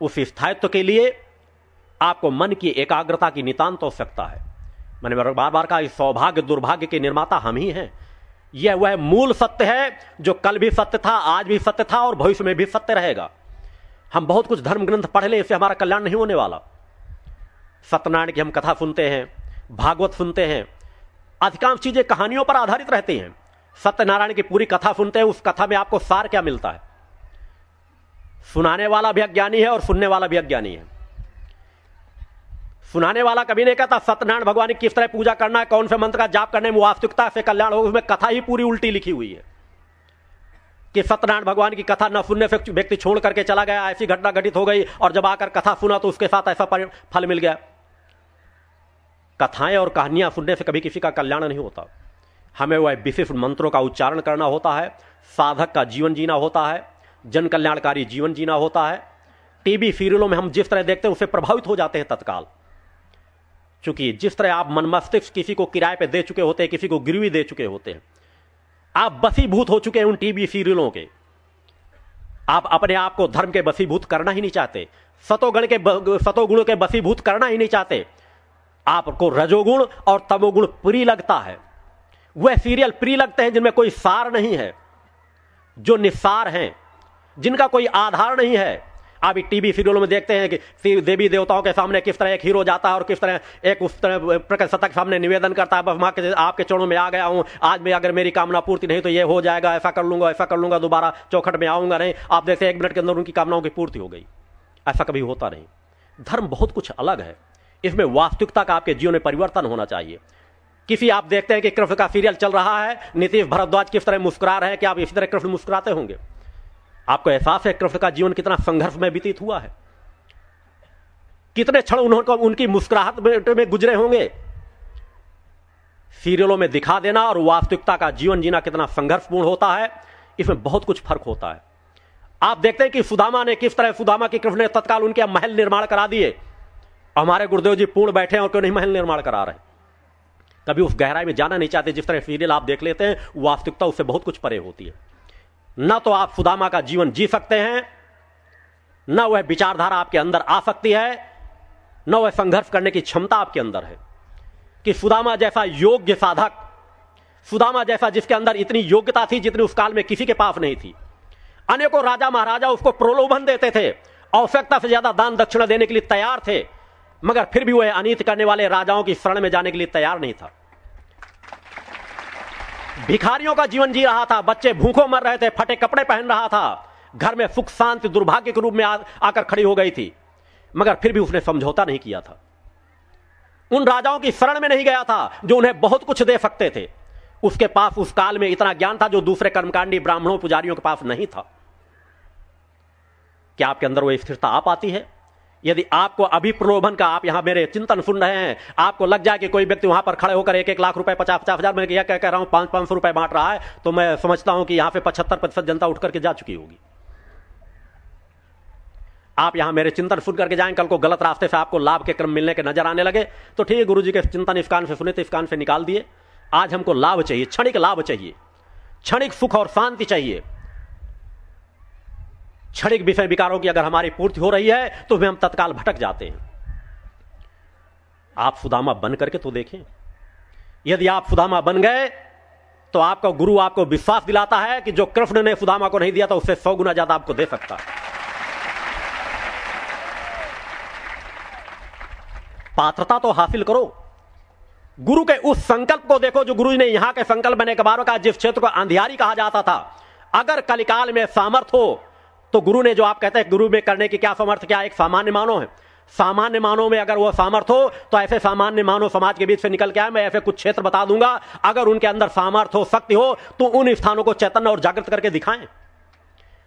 उस स्थायित्व के लिए आपको मन की एकाग्रता की नितांत आवश्यकता है। मैंने बार बार कहा सौभाग्य, दुर्भाग्य के निर्माता हम ही हैं। यह वह मूल सत्य है जो कल भी सत्य था, आज भी सत्य था और भविष्य में भी सत्य रहेगा। हम बहुत कुछ धर्म ग्रंथ पढ़ ले, इससे हमारा कल्याण नहीं होने वाला। सत्यनारायण की हम कथा सुनते हैं, भागवत सुनते हैं, अधिकांश चीज़ें कहानियों पर आधारित रहती हैं। सत्यनारायण की पूरी कथा सुनते हैं, उस कथा में आपको सार क्या मिलता है? सुनाने वाला भी अज्ञानी है और सुनने वाला भी अज्ञानी है। सुनाने वाला कभी नहीं कहता, सत्यनारायण भगवान की किस तरह पूजा करना है, कौन से मंत्र का जाप करने में वास्तविकता से कल्याण होगा, उसमें कथा ही पूरी उल्टी लिखी हुई है। कि सत्यनारायण भगवान की कथा न सुनने से व्यक्ति छोड़ करके चला गया, ऐसी घटना घटित हो गई, और जब आकर कथा सुना तो उसके साथ ऐसा फल मिल गया। कथाएँ और कहानियाँ सुनने से कभी किसी का कल्याण नहीं होता। हमें वह विशिष्ट मंत्रों का उच्चारण करना होता है, साधक का जीवन जीना होता है जन कल्याणकारी जीवन जीना होता है। टीवी सीरियलों में हम जिस तरह देखते हैं उससे प्रभावित हो जाते हैं तत्काल। चूँकि जिस तरह आप मन मस्तिष्क किसी को किराए पे दे चुके होते हैं, किसी को गिरवी दे चुके होते हैं, आप बसीभूत हो चुके हैं उन टीवी सीरियलों के। आप अपने आप को धर्म के बसीभूत करना ही नहीं चाहते, सतोगण के सतोगुण के बसीभूत करना ही नहीं चाहते। आपको रजोगुण और तमोगुण प्रिय लगता है। वह सीरियल प्रिय लगते हैं जिनमें कोई सार नहीं है। जो निस्सार हैं जिनका कोई आधार नहीं है। आप टीवी सीरियलों में देखते हैं कि देवी देवताओं के सामने किस तरह एक हीरो जाता है और किस तरह एक उस तरह प्रकट सत्ता के सामने निवेदन करता है बस माँ के आपके चरणों में आ गया हूँ। आज मैं अगर मेरी कामना पूर्ति नहीं तो ये हो जाएगा, ऐसा कर लूँगा, ऐसा कर लूँगा, दोबारा चौखट में आऊँगा नहीं। आप देखते एक मिनट के अंदर उनकी कामनाओं की पूर्ति हो गई। ऐसा कभी होता नहीं। धर्म बहुत कुछ अलग है। इसमें वास्तविकता का आपके जीवन में परिवर्तन होना चाहिए। किसी आप देखते हैं कि कृष्ण का सीरियल चल रहा है, नीतीश भरद्वाज किस तरह मुस्कुरा रहे हैं, कि आप इसी तरह कृष्ण मुस्कुराते होंगे। आपको एहसास है कृष्ण का जीवन कितना संघर्ष में व्यतीत हुआ है? कितने क्षण उन्होंने उनकी मुस्कुराहट में गुजरे होंगे? सीरियलों में दिखा देना और वास्तविकता का जीवन जीना कितना संघर्षपूर्ण होता है, इसमें बहुत कुछ फ़र्क होता है। आप देखते हैं कि सुदामा ने किस तरह सुदामा की कृष्ण ने तत्काल उनके महल निर्माण करा दिए। हमारे गुरुदेव जी पूर्ण बैठे हैं और क्यों नहीं महल निर्माण करा रहे? कभी उस गहराई में जाना नहीं चाहते, जिस तरह सीरियल आप देख लेते हैं, वास्तविकता उससे बहुत कुछ परे होती है। न तो आप सुदामा का जीवन जी सकते हैं, न वह विचारधारा आपके अंदर आ सकती है, न वह संघर्ष करने की क्षमता आपके अंदर है। कि सुदामा जैसा योग्य साधक सुदामा जैसा जिसके अंदर इतनी योग्यता थी जितनी उस काल में किसी के पास नहीं थी। अनेकों राजा महाराजा उसको प्रलोभन देते थे, आवश्यकता से ज़्यादा दान दक्षिणा देने के लिए तैयार थे, मगर फिर भी वह अनित करने वाले राजाओं की शरण में जाने के लिए तैयार नहीं था। भिखारियों का जीवन जी रहा था। बच्चे भूखों मर रहे थे फटे कपड़े पहन रहा था। घर में सुख शांति दुर्भाग्य के रूप में आ, आकर खड़ी हो गई थी। मगर फिर भी उसने समझौता नहीं किया था। उन राजाओं की शरण में नहीं गया था जो उन्हें बहुत कुछ दे सकते थे। उसके पास उस काल में इतना ज्ञान था जो दूसरे कर्मकांडी ब्राह्मणों पुजारियों के पास नहीं था। क्या आपके अंदर वो स्थिरता आ पाती है? यदि आपको अभी प्रलोभन का आप यहाँ मेरे चिंतन सुन रहे हैं, आपको लग जाए कि कोई व्यक्ति वहाँ पर खड़े होकर एक एक लाख रुपए पचास पचास हज़ार मैं कह कह रहा हूँ पाँच पाँच सौ रुपए बांट रहा है तो मैं समझता हूँ कि यहाँ पे पचहत्तर प्रतिशत जनता उठ करके जा चुकी होगी। आप यहाँ मेरे चिंतन सुन करके जाएँ, कल को गलत रास्ते से आपको लाभ के क्रम मिलने के नज़र आने लगे तो ठीक है गुरु जी के चिंतन इस कान से सुने तो इस कान से निकाल दिए। आज हमको लाभ चाहिए, क्षणिक लाभ चाहिए, क्षणिक सुख और शांति चाहिए। क्षणिक विषय विकारों की अगर हमारी पूर्ति हो रही है तो वे हम तत्काल भटक जाते हैं। आप सुदामा बन करके तो देखें। यदि आप सुदामा बन गए तो आपका गुरु आपको विश्वास दिलाता है कि जो कृष्ण ने सुदामा को नहीं दिया था उससे सौ गुना ज़्यादा आपको दे सकता है। पात्रता तो हासिल करो। गुरु के उस संकल्प को देखो जो गुरु ने यहाँ के संकल्प बने कबारों का, जिस क्षेत्र को अंधियारी कहा जाता था। अगर कलिकाल में सामर्थ हो तो गुरु ने जो आप कहते हैं, गुरु में करने की क्या समर्थ क्या एक सामान्य मानव है? सामान्य मानव में अगर वह सामर्थ हो तो ऐसे सामान्य मानव समाज के बीच से निकल के आए, मैं ऐसे कुछ क्षेत्र बता दूँगा। अगर उनके अंदर सामर्थ हो, शक्ति हो तो उन स्थानों को चैतन्य और जागृत करके दिखाएँ।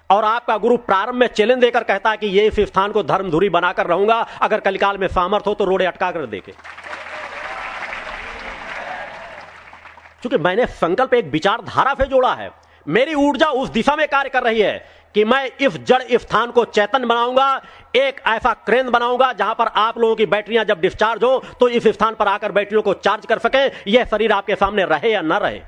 और आपका गुरु प्रारंभ में चैलेंज देकर कहता है कि ये इस स्थान को धर्म धुरी बनाकर रहूँगा, अगर कलिकाल में सामर्थ हो तो रोड़े अटका कर देखे क्योंकि मैंने संकल्प एक विचारधारा से जोड़ा है, मेरी ऊर्जा उस दिशा में कार्य कर रही है कि मैं इस जड़ स्थान को चैतन बनाऊँगा, एक ऐसा क्रेन बनाऊँगा जहाँ पर आप लोगों की बैटरियाँ जब डिस्चार्ज हो तो इस स्थान पर आकर बैटरियों को चार्ज कर सके, यह शरीर आपके सामने रहे या न रहे।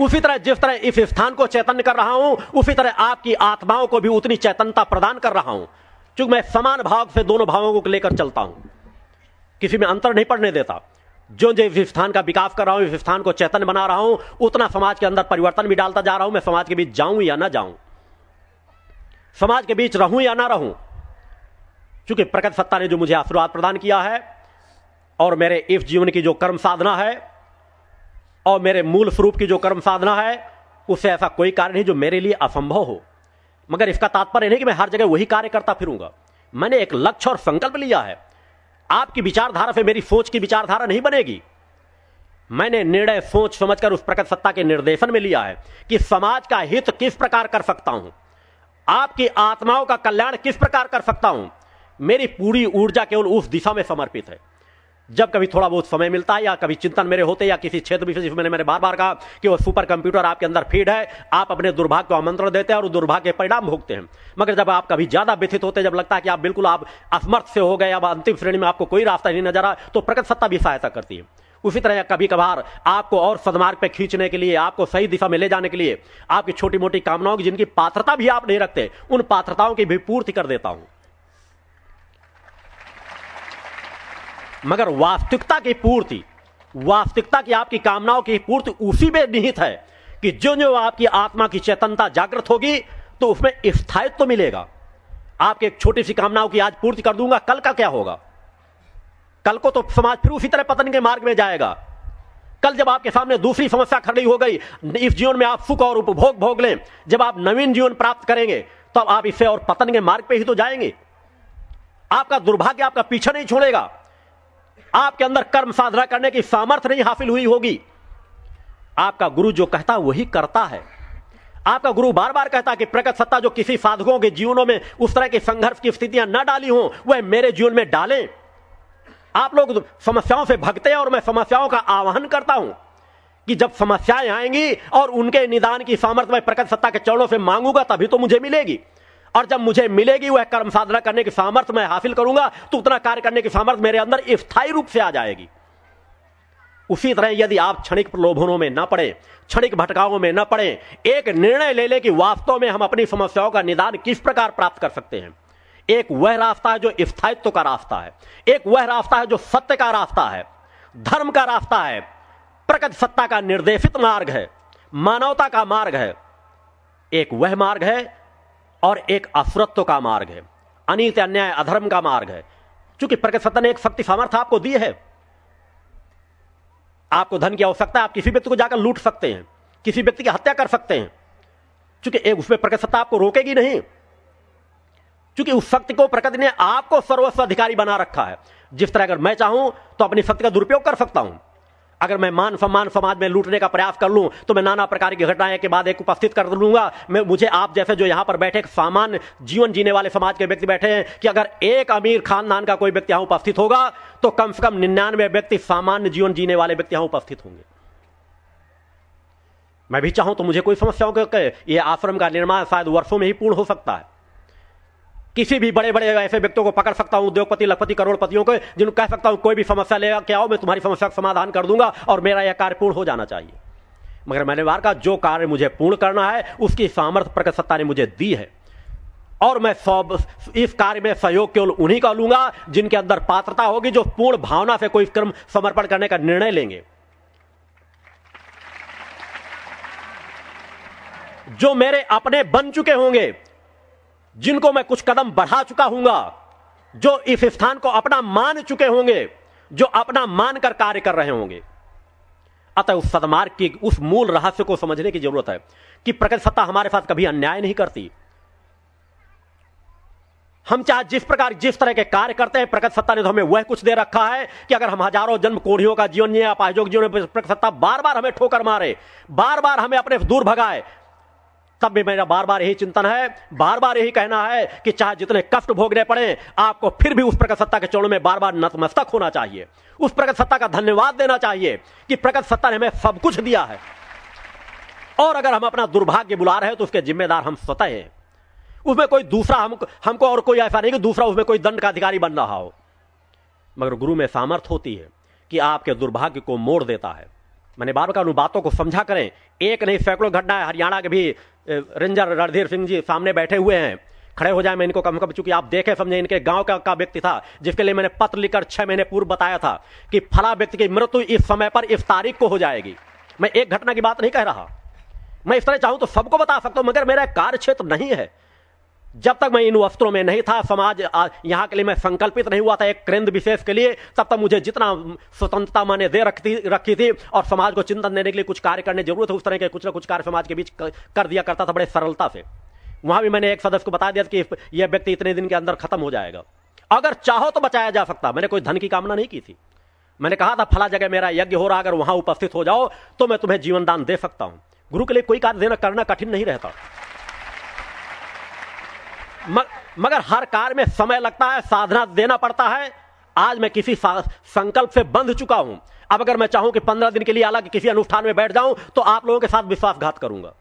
उसी तरह जिस तरह इस स्थान को चैतन्य कर रहा हूँ, उसी तरह आपकी आत्माओं को भी उतनी चैतन्यता प्रदान कर रहा हूँ। क्योंकि मैं समान भाव से दोनों भावों को लेकर चलता हूँ, किसी में अंतर नहीं पड़ने देता। जो जो इस स्थान का विकास कर रहा हूँ इस स्थान को चैतन्य बना रहा हूँ, उतना समाज के अंदर परिवर्तन भी डालता जा रहा हूँ, मैं समाज के बीच जाऊँ या ना जाऊँ। समाज के बीच रहूँ या ना रहूँ क्योंकि प्रकट सत्ता ने जो मुझे आशीर्वाद प्रदान किया है, और मेरे इस जीवन की जो कर्म साधना है, और मेरे मूल स्वरूप की जो कर्म साधना है, उससे ऐसा कोई कार्य नहीं जो मेरे लिए असंभव हो। मगर इसका तात्पर्य नहीं कि मैं हर जगह वही कार्य करता फिरूँगा। मैंने एक लक्ष्य और संकल्प लिया है आपकी विचारधारा से मेरी सोच की विचारधारा नहीं बनेगी। मैंने निर्णय सोच समझकर उस प्रकट सत्ता के निर्देशन में लिया है कि समाज का हित किस प्रकार कर सकता हूँ। आपकी आत्माओं का कल्याण किस प्रकार कर सकता हूँ। मेरी पूरी ऊर्जा केवल उस दिशा में समर्पित है। जब कभी थोड़ा बहुत समय मिलता है या कभी चिंतन मेरे होते या किसी क्षेत्र विशेष मैंने मैंने बार बार कहा कि वो सुपर कंप्यूटर आपके अंदर फ़ीड है, आप अपने दुर्भाग्य को आमंत्रण देते हैं और दुर्भाग्य के परिणाम भोगते हैं। मगर जब आप कभी ज़्यादा व्यथित होते जब लगता है कि आप बिल्कुल आप असमर्थ से हो गए, अब अंतिम श्रेणी में आपको कोई रास्ता नहीं नज़र आ तो प्रकट सत्ता भी सहायता करती है। उसी तरह कभी कभार आपको और सदमार्ग पे खींचने के लिए, आपको सही दिशा में ले जाने के लिए, आपकी छोटी मोटी कामनाओं की जिनकी पात्रता भी आप नहीं रखते, उन पात्रताओं की भी पूर्ति कर देता हूँ। मगर वास्तविकता की पूर्ति, वास्तविकता की आपकी कामनाओं की पूर्ति उसी में निहित है कि जो जो आपकी आत्मा की चेतनता जागृत होगी तो उसमें स्थायित्व तो मिलेगा। आपके एक छोटी सी कामनाओं की आज पूर्ति कर दूँगा, कल का क्या होगा? कल को तो समाज फिर उसी तरह पतन के मार्ग में जाएगा। कल जब आपके सामने दूसरी समस्या खड़ी हो गई, इस जीवन में आप सुख और उपभोग भोग लें। जब आप नवीन जीवन प्राप्त करेंगे तो आप इससे और पतन के मार्ग पे ही तो जाएँगे। आपका दुर्भाग्य आपका पीछा नहीं छोड़ेगा। आपके अंदर कर्म साधना करने की सामर्थ्य नहीं हासिल हुई होगी। आपका गुरु जो कहता वही करता है। आपका गुरु बार बार कहता कि प्रकट सत्ता जो किसी साधकों के जीवनों में उस तरह के संघर्ष की स्थितियाँ न डाली हो, वह मेरे जीवन में डालें। आप लोग समस्याओं से भगते हैं और मैं समस्याओं का आह्वान करता हूँ कि जब समस्याएँ आएँगी और उनके निदान की सामर्थ्य मैं प्रकट सत्ता के चरणों से मांगूँगा, तभी तो मुझे मिलेगी। और जब मुझे मिलेगी वह कर्म साधना करने की सामर्थ्य मैं हासिल करूँगा तो उतना कार्य करने की सामर्थ्य मेरे अंदर स्थायी रूप से आ जाएगी। उसी तरह यदि आप क्षणिक प्रलोभनों में न पड़े, क्षणिक भटकाओं में न पड़े, एक निर्णय ले ले कि वास्तव में हम अपनी समस्याओं का निदान किस प्रकार प्राप्त कर सकते हैं। एक वह रास्ता है जो स्थायित्व का रास्ता है। एक वह रास्ता है जो सत्य का रास्ता है। धर्म का रास्ता है। प्रकट सत्ता का निर्देशित मार्ग है। मानवता का मार्ग है। एक वह मार्ग है और एक असुरत्व का मार्ग है। अनित अन्याय, अधर्म का मार्ग है। क्योंकि प्रकट सत्ता ने एक शक्ति सामर्थ्य आपको दी है। आपको धन की आवश्यकता है, आप किसी व्यक्ति को जाकर लूट सकते हैं, किसी व्यक्ति की हत्या कर सकते हैं। क्योंकि एक उसमें प्रकट सत्ता आपको रोकेगी नहीं। क्योंकि उस शक्ति को प्रकृति ने आपको सर्वस्व अधिकारी बना रखा है। जिस तरह अगर मैं चाहूँ तो अपनी शक्ति का दुरुपयोग कर सकता हूँ। अगर मैं मान सम्मान समाज में लूटने का प्रयास कर लूँ तो मैं नाना प्रकार की घटनाएँ के बाद एक उपस्थित कर लूँगा। मैं, मुझे आप जैसे जो यहाँ पर बैठे सामान्य जीवन जीने वाले समाज के व्यक्ति बैठे हैं कि अगर एक अमीर खानदान का कोई व्यक्ति यहाँ उपस्थित होगा तो कम से कम निन्यानवे व्यक्ति सामान्य जीवन जीने वाले व्यक्ति यहाँ उपस्थित होंगे। मैं भी चाहूँ तो मुझे कोई समस्याओं के, ये आश्रम का निर्माण शायद वर्षों में ही पूर्ण हो सकता है। किसी भी बड़े बड़े ऐसे व्यक्तियों को पकड़ सकता हूँ, उद्योगपति, लखपति, करोड़पतियों को, जिनको कह सकता हूँ, कोई भी समस्या लेगा क्या हो मैं तुम्हारी समस्या का समाधान कर दूँगा और मेरा यह कार्य पूर्ण हो जाना चाहिए। मगर मैंने बार कहा, जो कार्य मुझे पूर्ण करना है, उसकी सामर्थ्य प्रकट सत्ता ने मुझे दी है। और मैं सब, इस कार्य में सहयोग केवल उन्हीं का लूँगा, जिनके अंदर पात्रता होगी, जो पूर्ण भावना से कोई कर्म समर्पण करने का निर्णय लेंगे। जो मेरे अपने बन चुके होंगे जिनको मैं कुछ कदम बढ़ा चुका हूँगा, जो इस स्थान को अपना मान चुके होंगे, जो अपना मानकर कार्य कर रहे होंगे। अतः उस सदमार्ग की, उस मूल रहस्य को समझने की ज़रूरत है कि प्रकट सत्ता हमारे साथ कभी अन्याय नहीं करती। हम चाहे जिस प्रकार जिस तरह के कार्य करते हैं प्रकट सत्ता ने तो हमें वह कुछ दे रखा है कि अगर हम हज़ारों जन्म कोढ़ियों का जीवन जीवन प्रकट सत्ता बार बार हमें ठोकर मारे, बार बार हमें अपने दूर भगाए तब भी मेरा बार बार यही चिंतन है बार बार यही कहना है कि चाहे जितने कष्ट भोगने पड़े, आपको फिर भी उस प्रकट सत्ता के चरणों में बार बार नतमस्तक होना चाहिए। उस प्रकट सत्ता का धन्यवाद देना चाहिए कि प्रकट सत्ता ने हमें सब कुछ दिया है। और अगर हम अपना दुर्भाग्य बुला रहे हैं तो उसके जिम्मेदार हम स्वतः हैं। उसमें कोई दूसरा हम, हमको और कोई ऐसा नहीं कि दूसरा उसमें कोई दंड का अधिकारी बन रहा हो। मगर गुरु में सामर्थ होती है कि आपके दुर्भाग्य को मोड़ देता है। मैंने बार बार उन बातों को समझा करें। एक नहीं सैकड़ों घटना है हरियाणा के भी रेंजर रणधीर सिंह जी सामने बैठे हुए हैं। खड़े हो जाए मैं इनको कम कम चूँकि आप देखे समझे इनके गाँव का, का व्यक्ति था जिसके लिए मैंने पत्र लिखकर छह महीने पूर्व बताया था कि फला व्यक्ति की मृत्यु इस समय पर इस तारीख को हो जाएगी। मैं एक घटना की बात नहीं कह रहा। मैं इस तरह चाहूँ तो सबको बता सकता हूँ मगर मेरा कार्य क्षेत्र नहीं है। जब तक मैं इन वस्त्रों में नहीं था, समाज यहाँ के लिए मैं संकल्पित नहीं हुआ था एक केंद्र विशेष के लिए, तब तक मुझे जितना स्वतंत्रता मैंने दे रखती, रखी थी और समाज को चिंतन देने के लिए कुछ कार्य करने ज़रूरत है उस तरह के कुछ ना कुछ कार्य समाज के बीच कर दिया करता था बड़े सरलता से। वहाँ भी मैंने एक सदस्य को बता दिया कि यह व्यक्ति इतने दिन के अंदर खत्म हो जाएगा। अगर चाहो तो बचाया जा सकता, मैंने कोई धन की कामना नहीं की थी। मैंने कहा था, फला जगह मेरा यज्ञ हो रहा, अगर वहाँ उपस्थित हो जाओ तो मैं तुम्हें जीवन दान दे सकता हूँ। गुरु के लिए कोई कार्य देना करना कठिन नहीं रहता। मगर हर कार्य में समय लगता है, साधना देना पड़ता है। आज मैं किसी संकल्प से बंध चुका हूँ। अब अगर मैं चाहूँ कि पंद्रह दिन के लिए अलग किसी अनुष्ठान में बैठ जाऊँ तो आप लोगों के साथ विश्वासघात करूँगा।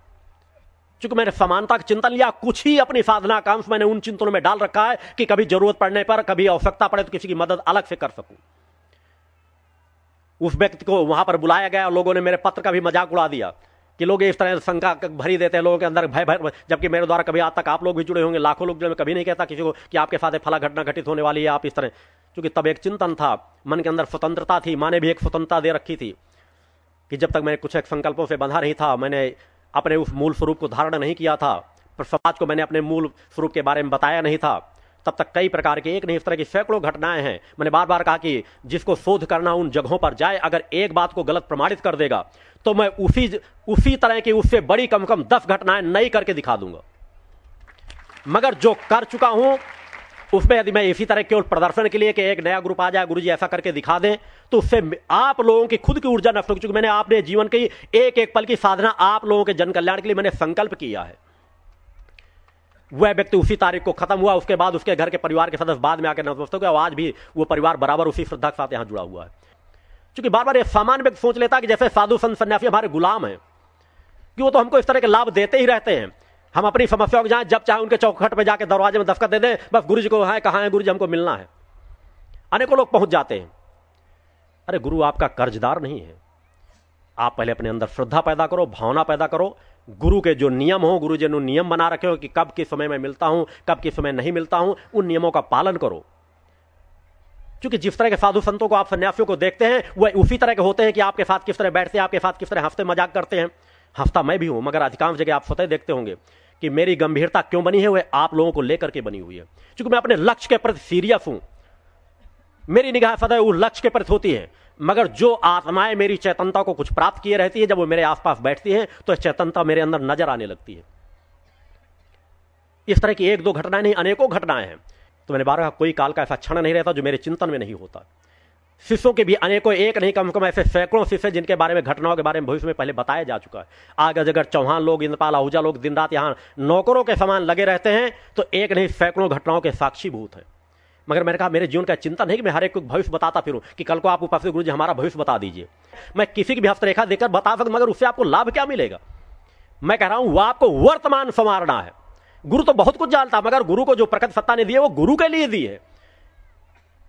चूँकि मैंने समानता का चिंतन लिया, कुछ ही अपनी साधना कांश मैंने उन चिंतनों में डाल रखा है कि कभी ज़रूरत पड़ने पर, कभी आवश्यकता पड़े तो किसी की मदद अलग से कर सकूँ। उस व्यक्ति को वहाँ पर बुलाया गया लोगों ने मेरे पत्र का भी मज़ाक उड़ा दिया। कि लोग इस तरह शंका भरी देते हैं, लोगों के अंदर भय भय जबकि मेरे द्वारा कभी आज तक आप लोग भी जुड़े होंगे, लाखों लोग जो मैं कभी नहीं कहता किसी को कि आपके साथ फला घटना घटित होने वाली है, आप इस तरह। क्योंकि तब एक चिंतन था, मन के अंदर स्वतंत्रता थी माने भी एक स्वतंत्रता दे रखी थी, कि जब तक मैं कुछ एक संकल्पों से बंधा नहीं था, मैंने अपने उस मूल स्वरूप को धारण नहीं किया था, पर समाज को मैंने अपने मूल स्वरूप के बारे में बताया नहीं था। तब तक कई प्रकार के एक नहीं, इस तरह की सैकड़ों घटनाएँ हैं। मैंने बार बार कहा कि जिसको शोध करना उन जगहों पर जाए, अगर एक बात को गलत प्रमाणित कर देगा तो मैं उसी उसी तरह की उससे बड़ी कम कम दस घटनाएँ नई करके दिखा दूँगा। मगर जो कर चुका हूँ, उसमें यदि मैं इसी तरह केवल प्रदर्शन के लिए कि एक नया ग्रुप आ जाए गुरु जी ऐसा करके दिखा दें तो उससे आप लोगों की खुद की ऊर्जा नष्ट हो चुकी मैंने आपने जीवन की एक एक पल की साधना आप लोगों के जन कल्याण के लिए मैंने संकल्प किया है। वह व्यक्ति उसी तारीख को खत्म हुआ, उसके बाद उसके घर के परिवार के सदस्य बाद में आकर नतमस्त हो गया आज भी वो परिवार बराबर उसी श्रद्धा के साथ यहाँ जुड़ा हुआ है। क्योंकि बार बार ये सामान्य व्यक्ति सोच लेता कि जैसे साधु संत सन्यासी हमारे गुलाम है, कि वो तो हमको इस तरह के लाभ देते ही रहते हैं। हम अपनी समस्याओं को जाए जब चाहे उनके चौखट पे जाके दरवाजे में दस्तखत दे दें, बस गुरु जी को है, कहा है गुरु जी हमको मिलना है। अनेकों लोग पहुँच जाते हैं। अरे गुरु, आपका कर्जदार नहीं है। आप पहले अपने अंदर श्रद्धा पैदा करो, भावना पैदा करो गुरु के जो नियम हो गुरु जी ने नियम बना रखे हो कि कब किस समय में मिलता हूँ, कब किस समय नहीं मिलता हूँ, उन नियमों का पालन करो। क्योंकि जिस तरह के साधु संतों को आप सन्यासियों को देखते हैं, वह उसी तरह के होते हैं कि आपके साथ किस तरह बैठते हैं, आपके साथ किस तरह हँसते मज़ाक करते हैं। हंसता मैं भी हूँ, मगर अधिकांश जगह आप स्वतः देखते होंगे कि मेरी गंभीरता क्यों बनी है, वह आप लोगों को लेकर के बनी हुई है। क्योंकि मैं अपने लक्ष्य के प्रति सीरियस हूँ। मेरी निगाह सदैव उस लक्ष्य के प्रति होती है। मगर जो आत्माएँ मेरी चेतनता को कुछ प्राप्त किए रहती है, जब वो मेरे आसपास बैठती हैं तो चेतनता मेरे अंदर नज़र आने लगती है। इस तरह की एक दो घटनाएँ नहीं, अनेकों घटनाएँ हैं। तो मैंने बारह, कोई काल का ऐसा क्षण नहीं रहता जो मेरे चिंतन में नहीं होता। शिष्यों के भी अनेकों एक नहीं, कम कम ऐसे सैकड़ों शिष्य जिनके बारे में, घटनाओं के बारे में भविष्य में पहले बताया जा चुका है। आगे अगर चौहान लोग, इंद्रपाल आहूजा लोग दिन रात यहाँ नौकरों के समान लगे रहते हैं तो एक नहीं, सैकड़ों घटनाओं के साक्षीभूत हैं। मगर मैंने कहा, मेरे जीवन का चिंता नहीं कि मैं हर एक को भविष्य बताता फिरूं, कि कल को आप उपस्थित गुरु जी हमारा भविष्य बता दीजिए। मैं किसी की भी हस्तरेखा देकर बता सकता, मगर उससे आपको लाभ क्या मिलेगा? मैं कह रहा हूँ, वह आपको वर्तमान संवारना है। गुरु तो बहुत कुछ जानता, मगर गुरु को जो प्रकट सत्ता ने दी है, वो गुरु के लिए दी है।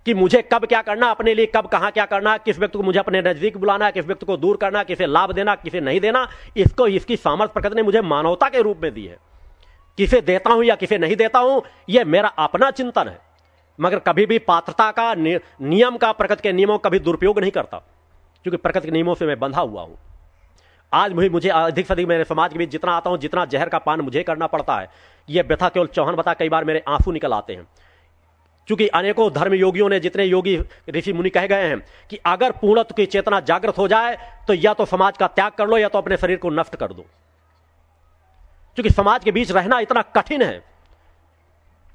कि मुझे कब क्या करना, अपने लिए कब कहाँ क्या करना, किस व्यक्ति को मुझे अपने नज़दीक बुलाना, किस व्यक्ति को दूर करना, किसे लाभ देना, किसे नहीं देना, इसको, इसकी सामर्थ्य प्रकृति ने मुझे मानवता के रूप में दी है। किसे देता हूँ या किसे नहीं देता हूँ, यह मेरा अपना चिंतन है। मगर कभी भी पात्रता का नियम का प्रकृति के नियमों का कभी दुरुपयोग नहीं करता, क्योंकि प्रकृति के नियमों से मैं बंधा हुआ हूँ। आज मुझे मुझे अधिक से अधिक मेरे समाज के बीच जितना आता हूँ, जितना जहर का पान मुझे करना पड़ता है यह व्यथा केवल चौहान बता कई बार मेरे आँसू निकल आते हैं। क्योंकि अनेकों धर्म योगियों ने जितने योगी ऋषि मुनि कह गए हैं कि अगर पूर्णत्व की चेतना जागृत हो जाए तो या तो समाज का त्याग कर लो, या तो अपने शरीर को नष्ट कर दो। क्योंकि समाज के बीच रहना इतना कठिन है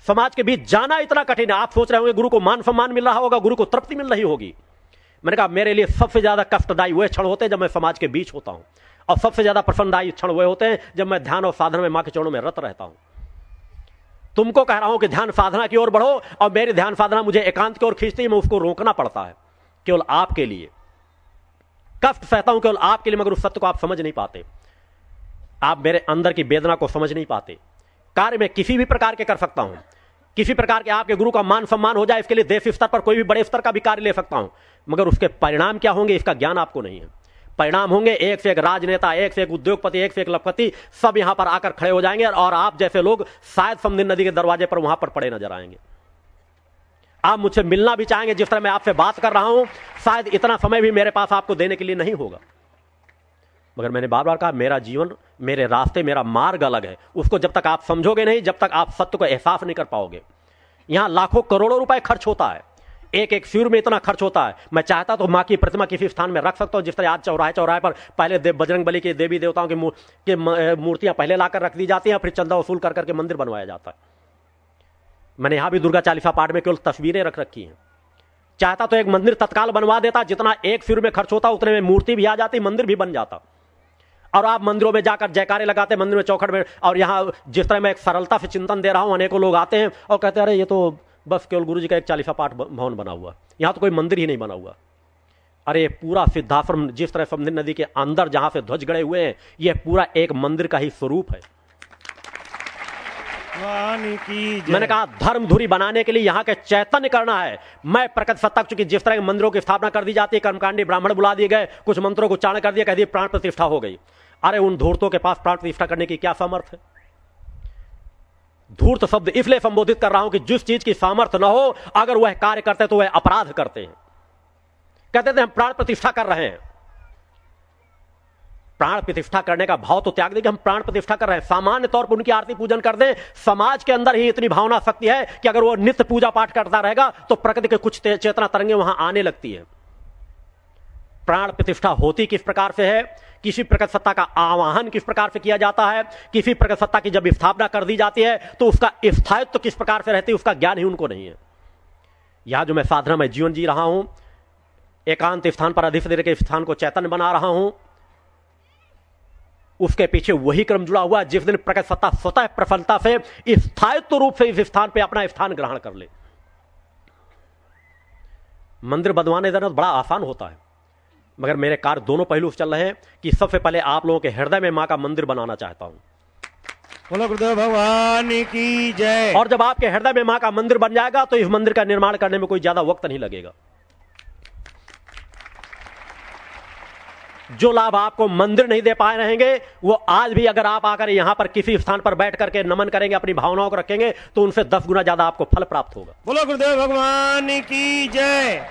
समाज के बीच जाना इतना कठिन है। आप सोच रहे होंगे, गुरु को मान सम्मान मिल रहा होगा, गुरु को तृप्ति मिल रही होगी। मैंने कहा, मेरे लिए सबसे ज़्यादा कष्टदायी वह क्षण होते हैं जब मैं समाज के बीच होता हूँ। और सबसे ज़्यादा प्रसन्नदायी क्षण वह होते हैं जब मैं ध्यान और साधना में माँ के चरणों में रत रहता हूँ। तुमको कह रहा हूँ कि ध्यान साधना की ओर बढ़ो, और मेरी ध्यान साधना मुझे एकांत की ओर खींचती है, मैं उसको रोकना पड़ता है, केवल आपके लिए। कष्ट सहता हूँ, केवल आपके लिए, मगर उस सत्य को आप समझ नहीं पाते। आप मेरे अंदर की वेदना को समझ नहीं पाते। कार्य में किसी भी प्रकार के कर सकता हूँ। किसी प्रकार के आपके गुरु का मान सम्मान हो जाए, इसके लिए देश स्तर पर कोई भी बड़े स्तर का भी कार्य ले सकता हूँ। मगर उसके परिणाम क्या होंगे, इसका ज्ञान आपको नहीं है। परिणाम होंगे, एक से एक राजनेता, एक से एक उद्योगपति, एक से एक लखपति, सब यहाँ पर आकर खड़े हो जाएँगे और आप जैसे लोग शायद समदिन नदी के दरवाजे पर वहाँ पर पड़े नज़र आएँगे। आप मुझसे मिलना भी चाहेंगे, जिस तरह मैं आपसे बात कर रहा हूँ, शायद इतना समय भी मेरे पास आपको देने के लिए नहीं होगा। मगर मैंने बार बार कहा, मेरा जीवन, मेरे रास्ते, मेरा मार्ग अलग है। उसको जब तक आप समझोगे नहीं, जब तक आप सत्य को एहसास नहीं कर पाओगे। यहाँ लाखों करोड़ों रुपए खर्च होता है। एक एक शिविर में इतना खर्च होता है। मैं चाहता तो माँ की प्रतिमा किसी स्थान में रख सकता हूँ, जिस तरह आज चौराहे चौराहे पर पहले देव, बजरंग बली के देवी देवताओं की मूर्तियाँ पहले लाकर रख दी जाती हैं, फिर चंदा वसूल कर करके मंदिर बनवाया जाता है। मैंने यहाँ भी दुर्गा चालीसा पाठ में केवल तस्वीरें रख रखी हैं। चाहता तो एक मंदिर तत्काल बनवा देता, जितना एक शिविर में खर्च होता, उतने में मूर्ति भी आ जाती, मंदिर भी बन जाता। और आप मंदिरों में जाकर जयकारे लगाते हैं, मंदिर में चौखट में, और यहाँ जिस तरह मैं एक सरलता से चिंतन दे रहा हूँ, अनेकों लोग आते हैं और कहते हैं, अरे, ये तो बस केवल गुरु जी का एक चालीसा पाठ भवन बना हुआ यहाँ तो कोई मंदिर ही नहीं बना हुआ। अरे, पूरा सिद्धाश्रम, जिस तरह समझ नदी के अंदर जहाँ से ध्वज गड़े हुए हैं यह पूरा एक मंदिर का ही स्वरूप है। मैंने कहा, धर्म धुरी बनाने के लिए यहाँ के चैतन्य करना है। मैं प्रकट सत्ता चूँकि, जिस तरह के मंदिरों की स्थापना कर दी जाती है, कर्मकांडी ब्राह्मण बुला दिए गए, कुछ मंत्रों को उच्चारण कर दिया, कह दिए प्राण प्रतिष्ठा हो गई। अरे, उन धूर्तों के पास प्राण प्रतिष्ठा करने की क्या सामर्थ है? धूर्त शब्द इसलिए संबोधित कर रहा हूँ कि जिस चीज़ की सामर्थ न हो, अगर वह कार्य करते तो वह अपराध करते हैं। कहते थे, हम प्राण प्रतिष्ठा कर रहे हैं। प्राण प्रतिष्ठा करने का भाव तो त्याग देंगे, हम प्राण प्रतिष्ठा कर रहे हैं। सामान्य तौर पर उनकी आरती पूजन कर दें। समाज के अंदर ही इतनी भावना शक्ति है कि अगर वो नित्य पूजा पाठ करता रहेगा तो प्रकृति के कुछ चेतना तरंगे वहाँ आने लगती है। प्राण प्रतिष्ठा होती किस प्रकार से है? किसी प्रकट सत्ता का आवाहन किस प्रकार से किया जाता है? किसी प्रकट सत्ता की जब स्थापना कर दी जाती है तो उसका स्थायित्व तो किस प्रकार से रहती है, उसका ज्ञान ही उनको नहीं है। यहाँ जो मैं साधना में जीवन जी रहा हूँ, एकांत स्थान पर अधिक के स्थान को चैतन्य बना रहा हूँ। उसके पीछे वही क्रम जुड़ा हुआ जिस दिन प्रकट सत्ता स्वतः प्रफलता से स्थायित्व रूप से इस स्थान पर अपना स्थान ग्रहण कर ले। मंदिर बनवाने देना तो बड़ा आसान होता है। मगर मेरे कार्य दोनों पहलू चल रहे हैं कि सबसे पहले आप लोगों के हृदय में माँ का मंदिर बनाना चाहता हूँ। बोलो गुरुदेव भगवान की जय। और जब आपके हृदय में माँ का मंदिर बन जाएगा तो इस मंदिर का निर्माण करने में कोई ज़्यादा वक्त नहीं लगेगा। जो लाभ आपको मंदिर नहीं दे पाए रहेंगे, वो आज भी अगर आप आकर यहाँ पर किसी स्थान पर बैठ करके नमन करेंगे, अपनी भावनाओं को रखेंगे तो उनसे दस गुना ज़्यादा आपको फल प्राप्त होगा। बोलो गुरुदेव भगवान की जय।